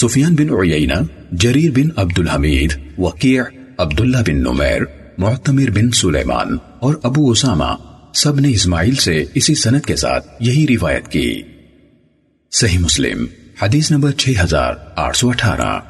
سفیان بن عیینہ، جریر بن عبد الحمید وقیع عبداللہ بن نمیر، معتمر بن سلیمان اور ابو اسامہ سب نے اسماعیل سے اسی سنت کے ساتھ یہی روایت کی۔ صحیح مسلم، حدیث نمبر 6818